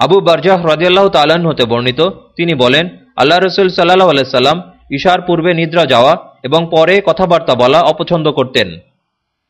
আবু বারজাহ রাজিয়াল্লাহ তালান হতে বর্ণিত, তিনি বলেন, আল্লাহ রসুল সাল্লাহ আলাইসাল্লাম ঈশার পূর্বে নিদ্রা যাওয়া এবং পরে কথাবার্তা বলা অপছন্দ করতেন।